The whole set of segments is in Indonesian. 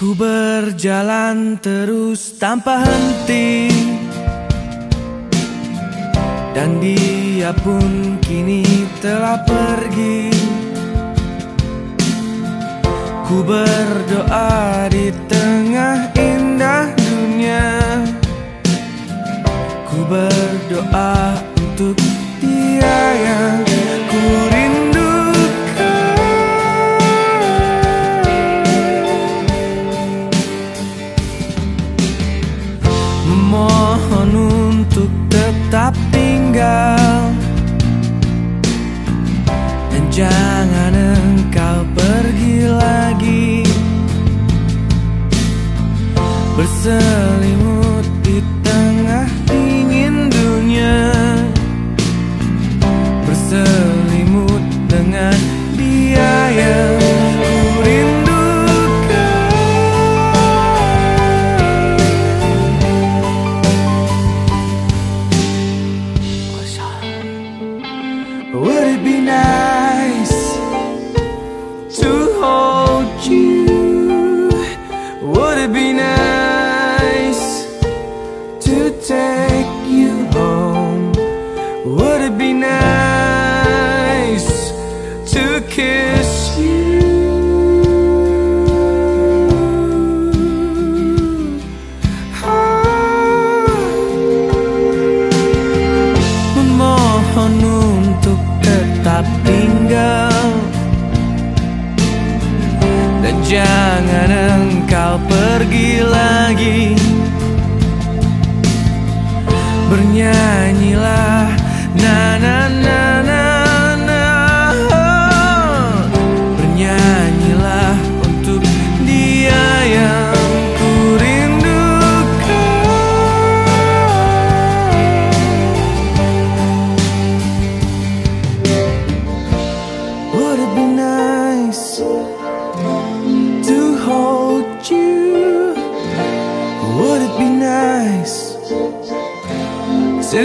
Ku berjalan terus tanpa henti. Dan dia pun kini telah pergi. Ku berdoa di tengah ini kiss you. Ah. Memohon untuk tetap tinggal dan jangan engkau pergi lagi. Bernyanyi.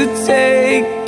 take